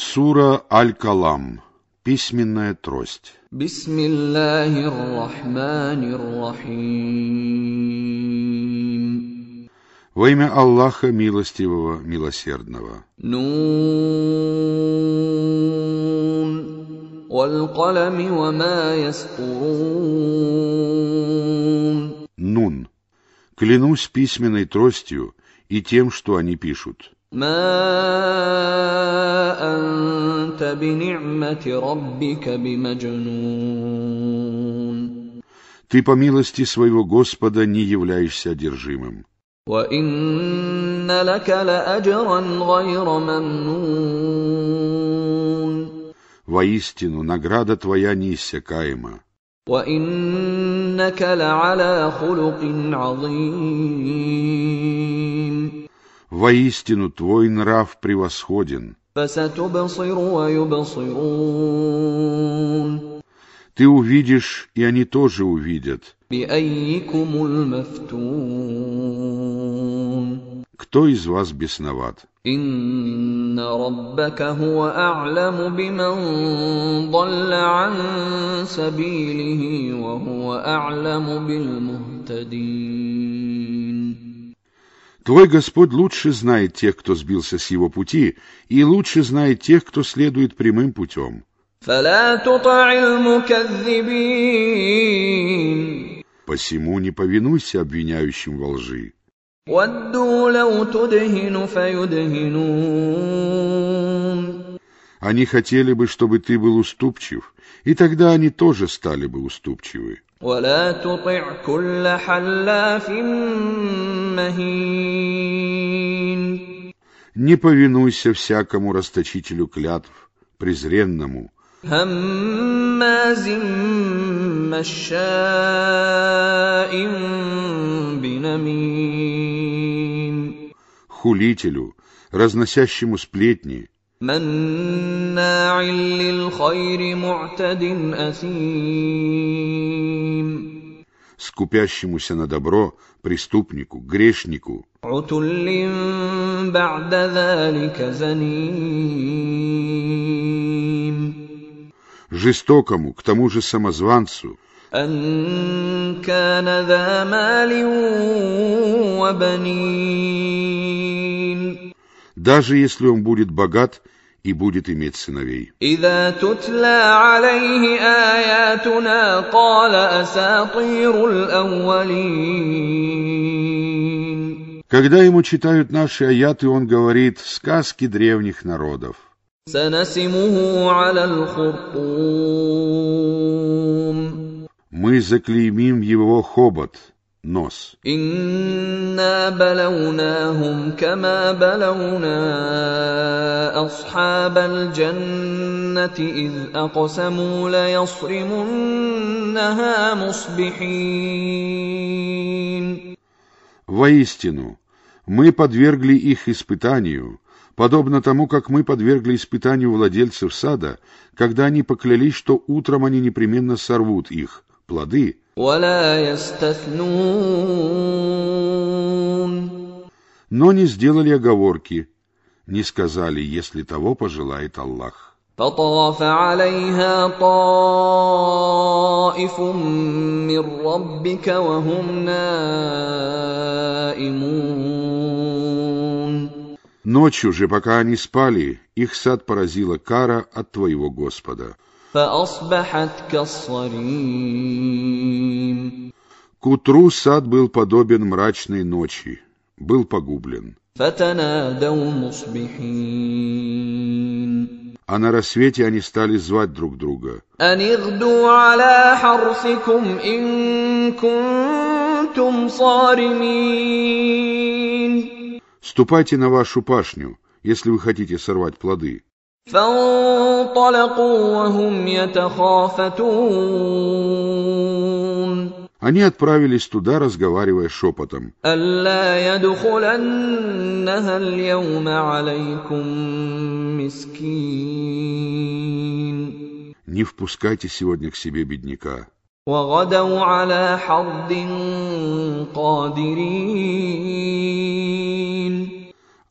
Сура Аль-Калам. Письменная трость. В Во имя Аллаха Милостивого, Милосердного. Нун. Валь-Калами вама яскурун. Нун. Клянусь письменной тростью и тем, что они пишут. ما أنت بنعمة ربك بمجنون Ты по милости своего Господа не являешься одержимым. وإن لك لأجرا غير ممنون Воистину, награда твоя неиссякаема. وإنك لعلى خلق عظيم Воистину, твой нрав превосходен. فستبصر ويبصرون Ты увидишь, и они тоже увидят, بأيكم المفتون кто из вас бесноват. إن ربك هو أعلم بمن ضل عن سبيله وهو أعلم بالمهتدين Твой Господь лучше знает тех, кто сбился с его пути, и лучше знает тех, кто следует прямым путем. فلا تطع المكذبين Посему не повинуйся обвиняющим во лжи. ودوا لو تدهن فيدهنون Они хотели бы, чтобы ты был уступчив, и тогда они тоже стали бы уступчивы. ولا تطع كل حلاف مهين Не повинуйся всякому расточителю клятв, презренному, هماز مشاء بنميم хулителю, разносящему сплетни, مناع للخير معتد أثيم скупящемуся на добро, преступнику, грешнику. Жестокому, к тому же самозванцу. Даже если он будет богат, и будет иметь сыновей. Когда ему читают наши аяты, он говорит «сказки древних народов». Мы заклеймим его хобот – нос. «Инна балаунахум кама балауна асхабаль джаннати из аксаму ла ясримуннаха мусбихин». Воистину, мы подвергли их испытанию, подобно тому, как мы подвергли испытанию владельцев сада, когда они поклялись, что утром они непременно сорвут их, плоды, ولا يستثنون но не сделали оговорки, не сказали, если того пожелает Аллах. فطاف عليها طائف من ربك وهم نائمون Ночью же, пока они спали, их сад поразила кара от твоего Господа. فأصبحت كالصريم К утру сад был подобен мрачной ночи, был погублен. فتنادوا مصبحين А на рассвете они стали звать друг друга. أن اغدوا على حرثكم إن كنتم صارمين «Ступайте на вашу пашню, если вы хотите сорвать плоды». فانطلقوا وهم يتخافتون Они отправились туда, разговаривая шепотом. ألا يدخلنها اليوم عليكم مسكين «Не впускайте сегодня к себе бедняка». وغدوا على حرد قادرين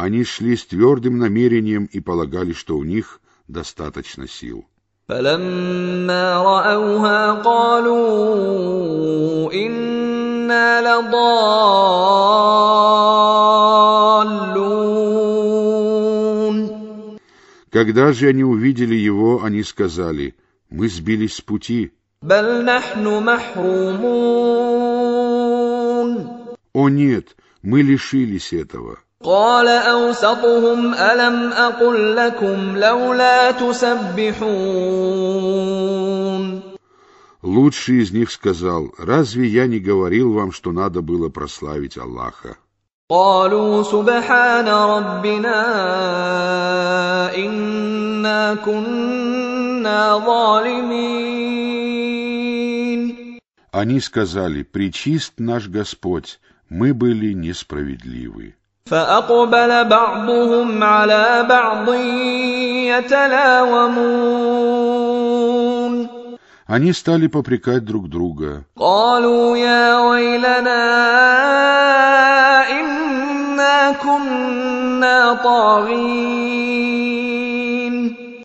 Они шли с твердым намерением и полагали, что у них достаточно сил. فلما رأوها قالوا إنا لضالون Когда же они увидели его, они сказали, мы сбились с пути. بل نحن محرومون О нет, мы лишились этого. قال أوسطهم ألم أقل لكم لولا تسبحون Лучший из них сказал, разве я не говорил вам, что надо было прославить Аллаха? قالوا سبحان ربنا إنا كنا ظالمين Они сказали, причист наш Господь, мы были несправедливы. فأقبل بعضهم على بعض يتلاومون Они стали попрекать друг друга. قالوا يا ويلنا إنا كنا طاغين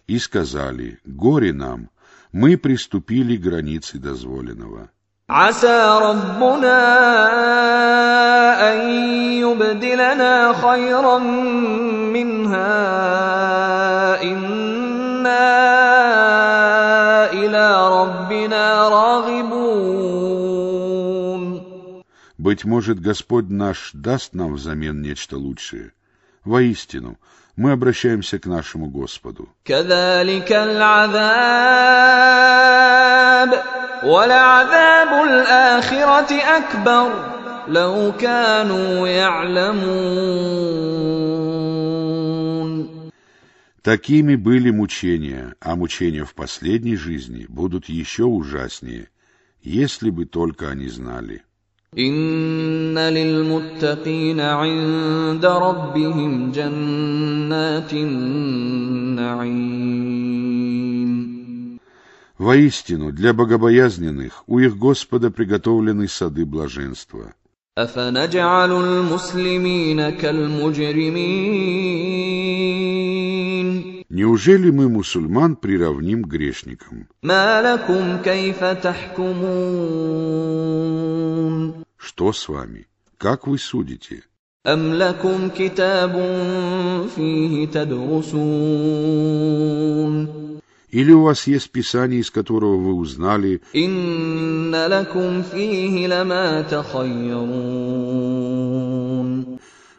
И сказали, горе нам, мы приступили к границе дозволенного. عسى ربنا أن يبدلنا خيرا منها إنا إلى ربنا راغبون Быть может, Господь наш даст нам взамен нечто лучшее. Воистину, мы обращаемся к нашему Господу. كذلك العذاب ولعذاب الآخرة أكبر لو كانوا يعلمون Такими были мучения, а мучения в последней жизни будут еще ужаснее, если бы только они знали. إن للمتقين عند ربهم جنات النعيم Воистину, для богобоязненных у их Господа приготовлены сады блаженства. أفنجعل المسلمين كالمجرمين Неужели мы мусульман приравним к грешникам? ما لكم كيف تحكمون Что с вами? Как вы судите? أم لكم كتاب فيه تدرسون Или у вас есть Писание, из которого вы узнали, إن لكم فيه لما تخيرون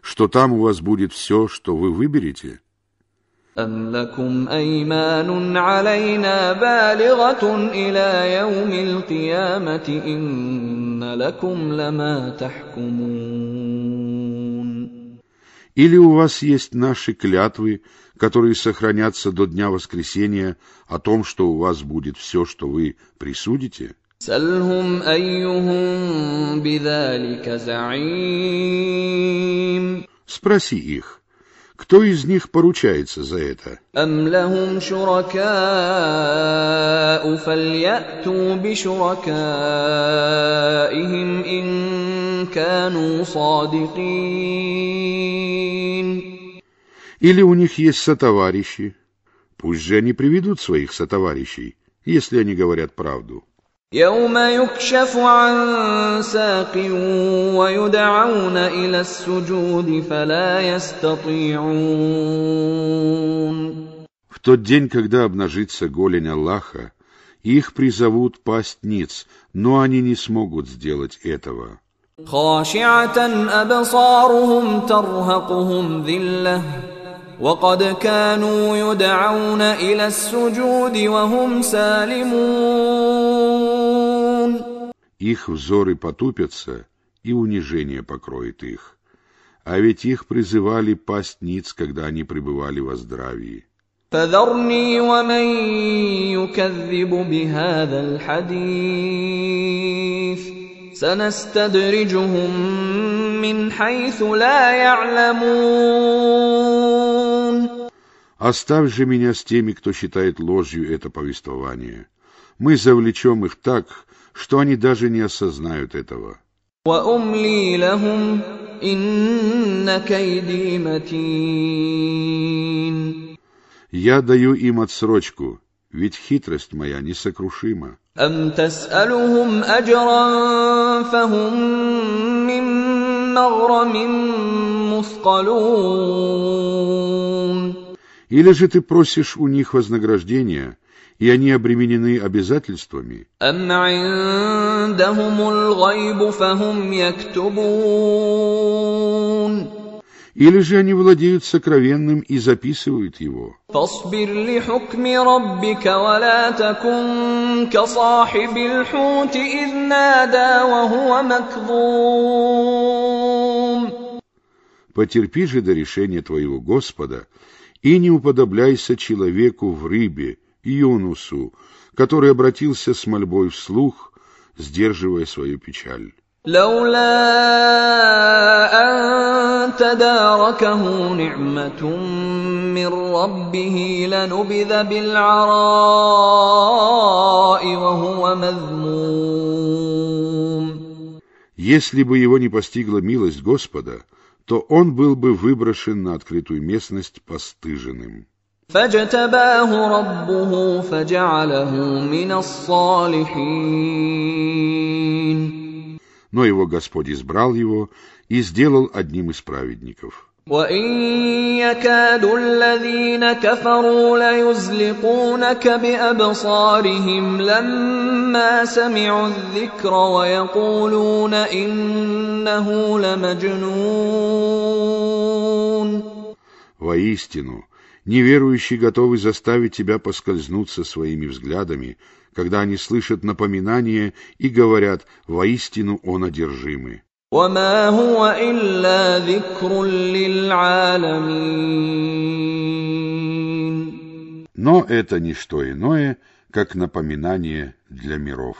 что там у вас будет все, что вы выберете? أم لكم أيمان علينا بالغة إلى يوم القيامة إن لكم لما تحكمون Или у вас есть наши клятвы, которые сохранятся до дня воскресения о том, что у вас будет все, что вы присудите? سلهم أيهم بذلك زعيم Спроси их, кто из них поручается за это? أم لهم شركاء فليأتوا بشركائهم إن كانوا صادقين Или у них есть сотоварищи? Пусть же они приведут своих сотоварищей, если они говорят правду. يوم يكشف عن ساق ويدعون إلى السجود فلا يستطيعون В тот день, когда обнажится голень Аллаха, их призовут пасть ниц, но они не смогут сделать этого. خاشعة أبصارهم ترهقهم ذلة وقد كانوا يدعون إلى السجود وهم سالمون Их взоры потупятся, и унижение покроет их. А ведь их призывали пасть ниц, когда они пребывали во здравии. فذرني ومن يكذب بهذا الحديث سنستدرجهم من حيث لا يعلمون Оставь же меня с теми, кто считает ложью это повествование. Мы завлечем их так, что они даже не осознают этого. وأملي لهم إن كيدي متين Я даю им отсрочку, ведь хитрость моя несокрушима. أم تسألهم أجرا فهم من مغرم مثقلون или же ты просишь у них вознаграждения, и они обременены обязательствами? Или же они владеют сокровенным и записывают его? Потерпи же до решения твоего Господа, и не уподобляйся человеку в рыбе, Юнусу, который обратился с мольбой вслух, сдерживая свою печаль. لولا أن تداركه نعمة من ربه لنبذ بالعراء وهو مذموم Если бы его не постигла милость Господа, то он был бы выброшен на открытую местность постыженным. Но его Господь избрал его и сделал одним из праведников. وإن يكاد الذين كفروا ليزلقونك بأبصارهم لما سمعوا الذكر ويقولون إنه لمجنون Воистину, неверующие готовы заставить тебя поскользнуться своими взглядами, когда они слышат напоминание и говорят «воистину он одержимый». وما هو إلا ذكر للعالمين Но это не что иное, как напоминание для миров.